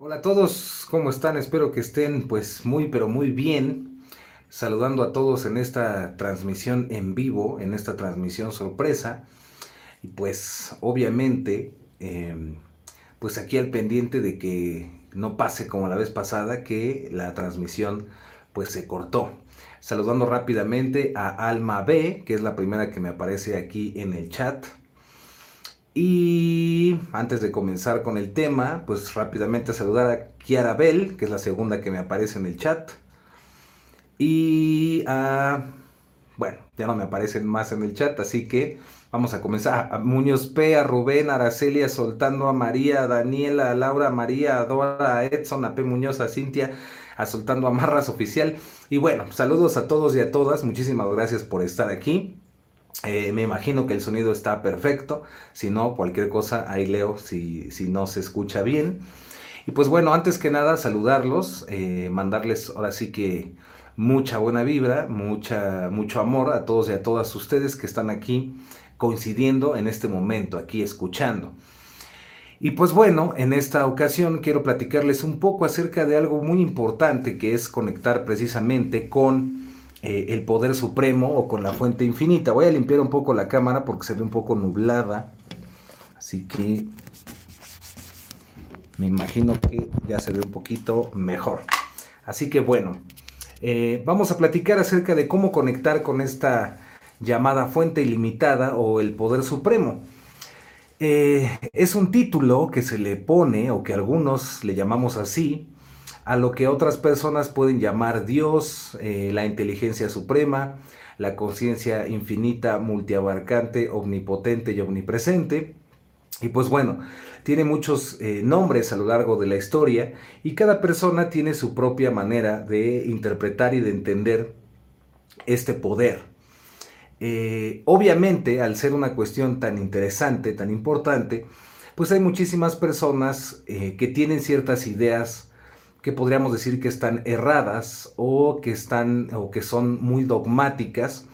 Hola a todos, ¿cómo están? Espero que estén pues muy pero muy bien. Saludando a todos en esta transmisión en vivo, en esta transmisión sorpresa. Y pues obviamente, em, pues aquí al pendiente de que no pase como la vez pasada, que la transmisión pues se cortó. Saludando rápidamente a Alma B, que es la primera que me aparece aquí en el chat. Y antes de comenzar con el tema, pues rápidamente saludar a Kiara Bell, que es la segunda que me aparece en el chat. Y a... Bueno, ya no me aparecen más en el chat, así que vamos a comenzar. A Muñoz P, a Rubén, a Araceli, Soltando, a María, a Daniela, a Laura, a María, a Dora, a Edson, a P. Muñoz, a Cintia, a Soltando a Marras Oficial. Y bueno, saludos a todos y a todas. Muchísimas gracias por estar aquí. Eh, me imagino que el sonido está perfecto. Si no, cualquier cosa, ahí leo si, si no se escucha bien. Y pues bueno, antes que nada, saludarlos, eh, mandarles ahora sí que mucha buena vibra, mucha, mucho amor a todos y a todas ustedes que están aquí coincidiendo en este momento, aquí escuchando. Y pues bueno, en esta ocasión quiero platicarles un poco acerca de algo muy importante que es conectar precisamente con eh, el poder supremo o con la fuente infinita. Voy a limpiar un poco la cámara porque se ve un poco nublada. Así que me imagino que ya se ve un poquito mejor. Así que bueno, eh, vamos a platicar acerca de cómo conectar con esta llamada fuente ilimitada o el poder supremo. Eh, es un título que se le pone o que algunos le llamamos así a lo que otras personas pueden llamar Dios, eh, la inteligencia suprema, la conciencia infinita, multiabarcante, omnipotente y omnipresente. Y pues bueno, tiene muchos eh, nombres a lo largo de la historia y cada persona tiene su propia manera de interpretar y de entender este poder. Eh, obviamente, al ser una cuestión tan interesante, tan importante, pues hay muchísimas personas que tienen ciertas ideas que podríamos decir que están erradas o que están o que son muy dogmáticas.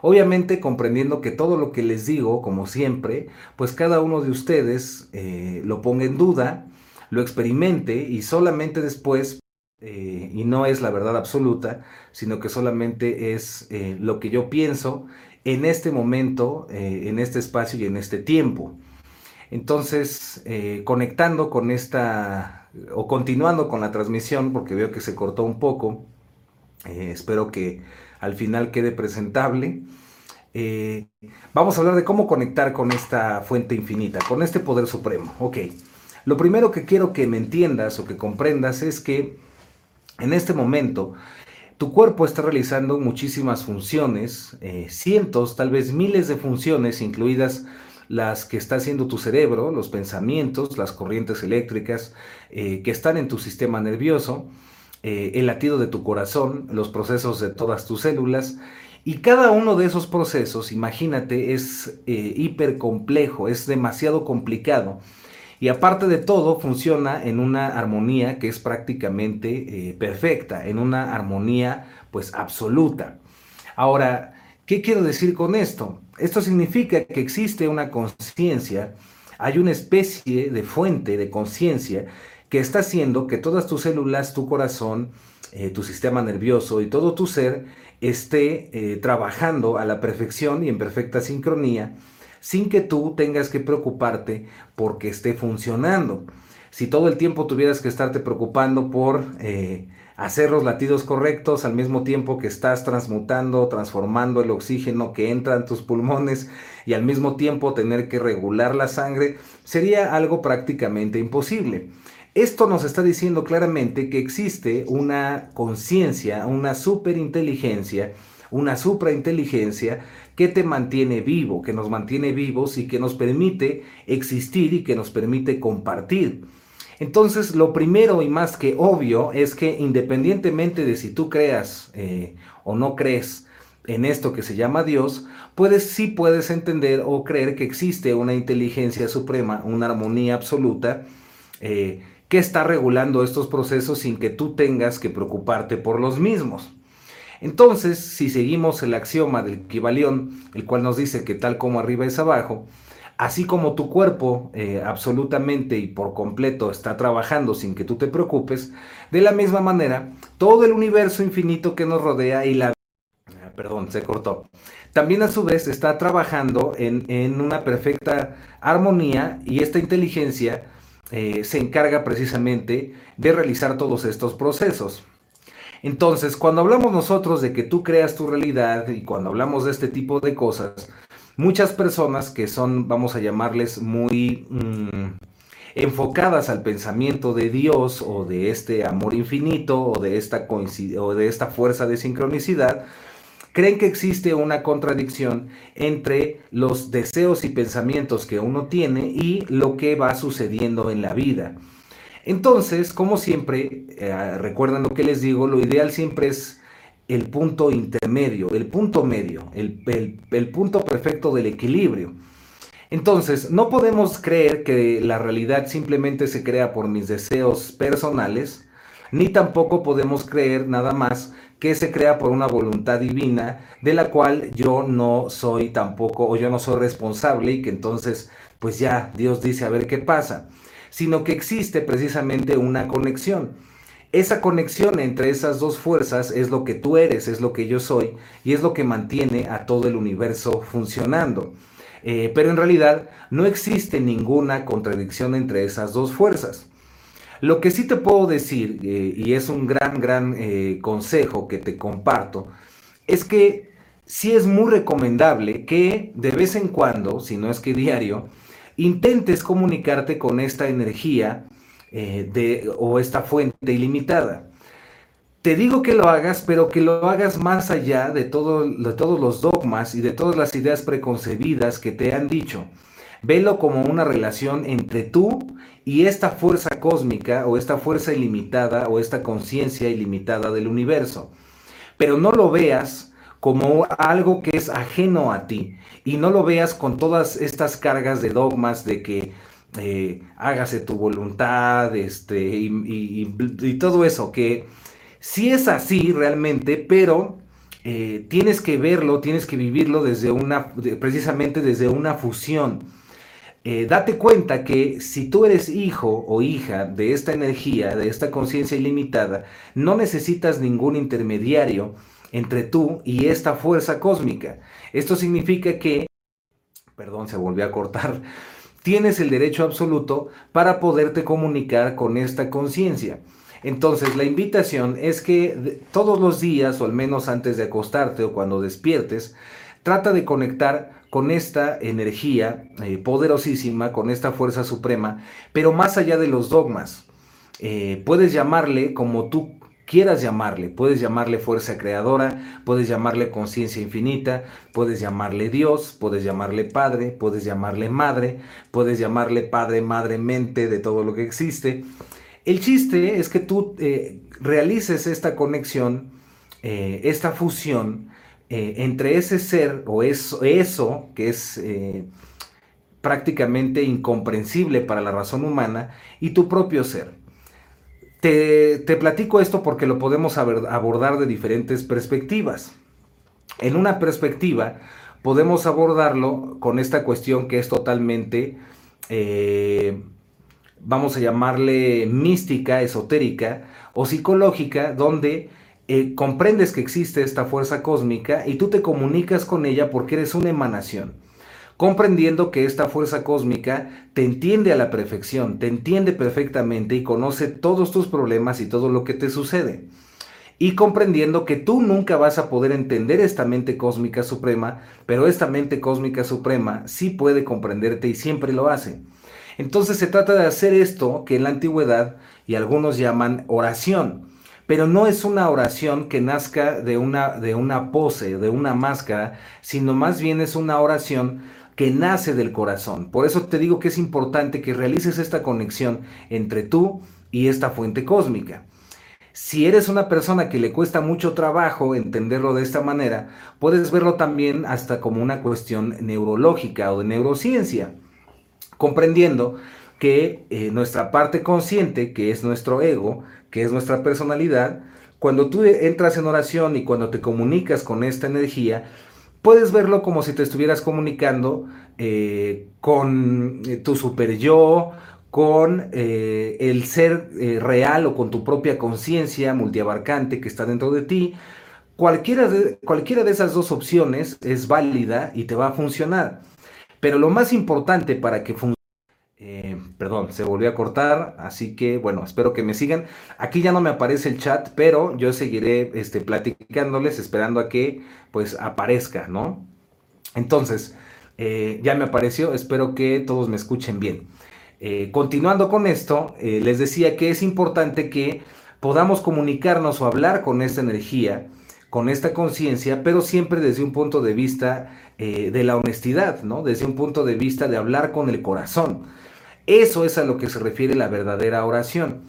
Obviamente comprendiendo que todo lo que les digo, como siempre, pues cada uno de ustedes eh, lo ponga en duda, lo experimente y solamente después, eh, y no es la verdad absoluta, sino que solamente es eh, lo que yo pienso en este momento, en este espacio y en este tiempo. Entonces, conectando con esta o continuando con la transmisión, porque veo que se cortó un poco, eh, espero que al final quede presentable. Eh, vamos a hablar de cómo conectar con esta fuente infinita, con este poder supremo. Ok, lo primero que quiero que me entiendas o que comprendas es que en este momento tu cuerpo está realizando muchísimas funciones, eh, cientos, tal vez miles de funciones, incluidas las que está haciendo tu cerebro, los pensamientos, las corrientes eléctricas eh, que están en tu sistema nervioso, eh, el latido de tu corazón, los procesos de todas tus células. Y cada uno de esos procesos, imagínate, es eh, hiper complejo, es demasiado complicado. Y aparte de todo, funciona en una armonía que es prácticamente perfecta, en una armonía pues absoluta. Ahora, ¿qué quiero decir con esto? Esto significa que existe una conciencia, hay una especie de fuente de conciencia que está haciendo que todas tus células, tu corazón, eh, tu sistema nervioso y todo tu ser esté eh, trabajando a la perfección y en perfecta sincronía sin que tú tengas que preocuparte porque esté funcionando. Si todo el tiempo tuvieras que estarte preocupando por eh, hacer los latidos correctos al mismo tiempo que estás transmutando, transformando el oxígeno que entra en tus pulmones y al mismo tiempo tener que regular la sangre, sería algo prácticamente imposible. Esto nos está diciendo claramente que existe una conciencia, una superinteligencia, una suprainteligencia que te mantiene vivo, que nos mantiene vivos y que nos permite existir y que nos permite compartir. Entonces, lo primero y más que obvio es que independientemente de si tú creas eh, o no crees en esto que se llama Dios, puedes sí puedes entender o creer que existe una inteligencia suprema, una armonía absoluta eh, que está regulando estos procesos sin que tú tengas que preocuparte por los mismos. Entonces, si seguimos el axioma del equivalión, el cual nos dice que tal como arriba es abajo, Así como tu cuerpo eh, absolutamente y por completo está trabajando sin que tú te preocupes, de la misma manera, todo el universo infinito que nos rodea y la... Ah, perdón, se cortó. También a su vez está trabajando en, una perfecta armonía y esta inteligencia eh, se encarga precisamente de realizar todos estos procesos. Entonces, cuando hablamos nosotros de que tú creas tu realidad y cuando hablamos de este tipo de cosas, muchas personas que son, vamos a llamarles, muy mm, enfocadas al pensamiento de Dios o de este amor infinito o de esta, o de esta fuerza de sincronicidad, creen que existe una contradicción entre los deseos y pensamientos que uno tiene y lo que va sucediendo en la vida. Entonces, como siempre, eh, recuerdan lo que les digo, lo ideal siempre es el punto intermedio, el punto medio, el, el punto perfecto del equilibrio. Entonces, no podemos creer que la realidad simplemente se crea por mis deseos personales, ni tampoco podemos creer nada más que se crea por una voluntad divina de la cual yo no soy tampoco o yo no soy responsable y que entonces pues ya Dios dice a ver qué pasa sino que existe precisamente una conexión. Esa conexión entre esas dos fuerzas es lo que tú eres, es lo que yo soy y es lo que mantiene a todo el universo funcionando. Eh, pero en realidad no existe ninguna contradicción entre esas dos fuerzas. Lo que sí te puedo decir, eh, y es un gran, gran eh, consejo que te comparto, es que sí es muy recomendable que de vez en cuando, si no es que diario, intentes comunicarte con esta energía eh, de, o esta fuente ilimitada. Te digo que lo hagas, pero que lo hagas más allá de, de todos los dogmas y de todas las ideas preconcebidas que te han dicho. Velo como una relación entre tú y esta fuerza cósmica o esta fuerza ilimitada o esta conciencia ilimitada del universo. Pero no lo veas como algo que es ajeno a ti, y no lo veas con todas estas cargas de dogmas de que eh, hágase tu voluntad, este, y, todo eso, que sí es así realmente, pero eh, tienes que verlo, tienes que vivirlo desde una, precisamente desde una fusión. Eh, date cuenta que si tú eres hijo o hija de esta energía, de esta conciencia ilimitada, no necesitas ningún intermediario entre tú y esta fuerza cósmica. Esto significa que, perdón, se volvió a cortar, tienes el derecho absoluto para poderte comunicar con esta conciencia. Entonces, la invitación es que todos los días, o al menos antes de acostarte o cuando despiertes, trata de conectar con esta energía eh, poderosísima, con esta fuerza suprema, pero más allá de los dogmas. Eh, puedes llamarle como tú quieras llamarle. Puedes llamarle fuerza creadora, puedes llamarle conciencia infinita, puedes llamarle Dios, puedes llamarle Padre, puedes llamarle Madre, puedes llamarle Padre, Madre, Mente, de todo lo que existe. El chiste es que tú eh, realices esta conexión, eh, esta fusión eh, entre ese ser o eso, eso que es prácticamente incomprensible para la razón humana y tu propio ser. Te, platico esto porque lo podemos abordar de diferentes perspectivas. En una perspectiva, podemos abordarlo con esta cuestión que es totalmente, eh, vamos a llamarle mística, esotérica o psicológica, donde eh, comprendes que existe esta fuerza cósmica y tú te comunicas con ella porque eres una emanación comprendiendo que esta fuerza cósmica te entiende a la perfección, te entiende perfectamente y conoce todos tus problemas y todo lo que te sucede. Y comprendiendo que tú nunca vas a poder entender esta mente cósmica suprema, pero esta mente cósmica suprema sí puede comprenderte y siempre lo hace. Entonces se trata de hacer esto que en la antigüedad y algunos llaman oración, pero no es una oración que nazca de una, de una pose, de una máscara, sino más bien es una oración que nace del corazón. Por eso te digo que es importante que realices esta conexión entre tú y esta fuente cósmica. Si eres una persona que le cuesta mucho trabajo entenderlo de esta manera, puedes verlo también hasta como una cuestión neurológica o de neurociencia, comprendiendo que eh, nuestra parte consciente, que es nuestro ego, que es nuestra personalidad, cuando tú entras en oración y cuando te comunicas con esta energía, puedes verlo como si te estuvieras comunicando eh, con eh, tu super yo, con eh, el ser real o con tu propia conciencia multiabarcante que está dentro de ti. Cualquiera cualquiera de esas dos opciones es válida y te va a funcionar. Pero lo más importante para que funcione perdón, se volvió a cortar, así que bueno, espero que me sigan. Aquí ya no me aparece el chat, pero yo seguiré este, platicándoles, esperando a que pues aparezca, ¿no? Entonces, eh, ya me apareció, espero que todos me escuchen bien. Eh, continuando con esto, eh, les decía que es importante que podamos comunicarnos o hablar con esta energía, con esta conciencia, pero siempre desde un punto de vista de la honestidad, ¿no? Desde un punto de vista de hablar con el corazón. Eso es a lo que se refiere la verdadera oración,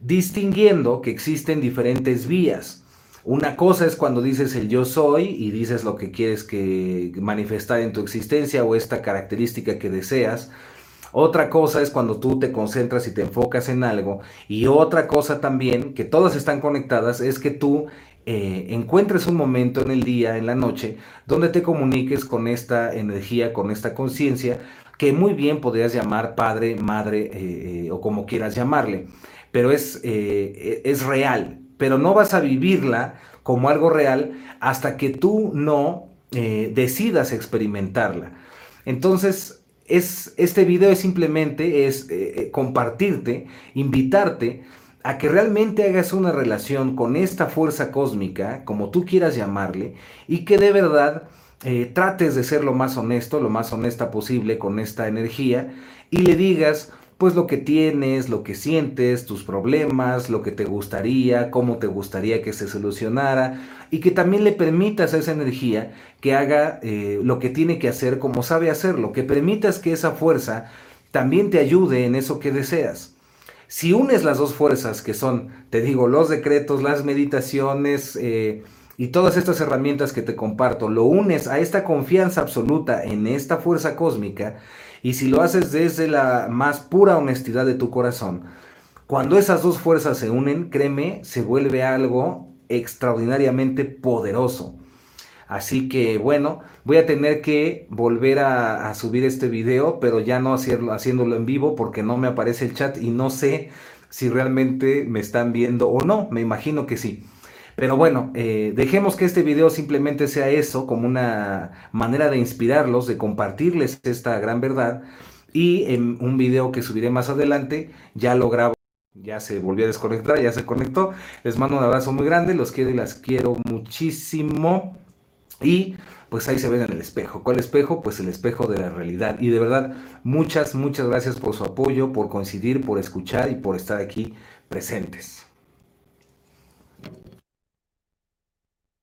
distinguiendo que existen diferentes vías. Una cosa es cuando dices el yo soy y dices lo que quieres que manifestar en tu existencia o esta característica que deseas. Otra cosa es cuando tú te concentras y te enfocas en algo. Y otra cosa también, que todas están conectadas, es que tú eh, encuentres un momento en el día, en la noche, donde te comuniques con esta energía, con esta conciencia, que muy bien podrías llamar padre, madre eh, eh, o como quieras llamarle, pero es, eh, es real, pero no vas a vivirla como algo real hasta que tú no decidas experimentarla. Entonces, es, este video es simplemente es compartirte, invitarte a que realmente hagas una relación con esta fuerza cósmica, como tú quieras llamarle, y que de verdad eh, trates de ser lo más honesto, lo más honesta posible con esta energía y le digas pues lo que tienes, lo que sientes, tus problemas, lo que te gustaría, cómo te gustaría que se solucionara y que también le permitas a esa energía que haga eh, lo que tiene que hacer como sabe hacerlo, que permitas que esa fuerza también te ayude en eso que deseas. Si unes las dos fuerzas que son, te digo, los decretos, las meditaciones, eh, y todas estas herramientas que te comparto, lo unes a esta confianza absoluta en esta fuerza cósmica, y si lo haces desde la más pura honestidad de tu corazón, cuando esas dos fuerzas se unen, créeme, se vuelve algo extraordinariamente poderoso. Así que bueno, voy a tener que volver a, subir este video, pero ya no hacerlo, haciéndolo en vivo porque no me aparece el chat y no sé si realmente me están viendo o no. Me imagino que sí. Pero bueno, eh, dejemos que este video simplemente sea eso, como una manera de inspirarlos, de compartirles esta gran verdad. Y en un video que subiré más adelante, ya lo grabo. Ya se volvió a desconectar, ya se conectó. Les mando un abrazo muy grande, los quiero y las quiero muchísimo. Y pues ahí se ven en el espejo. ¿Cuál espejo? Pues el espejo de la realidad. Y de verdad, muchas, muchas gracias por su apoyo, por coincidir, por escuchar y por estar aquí presentes.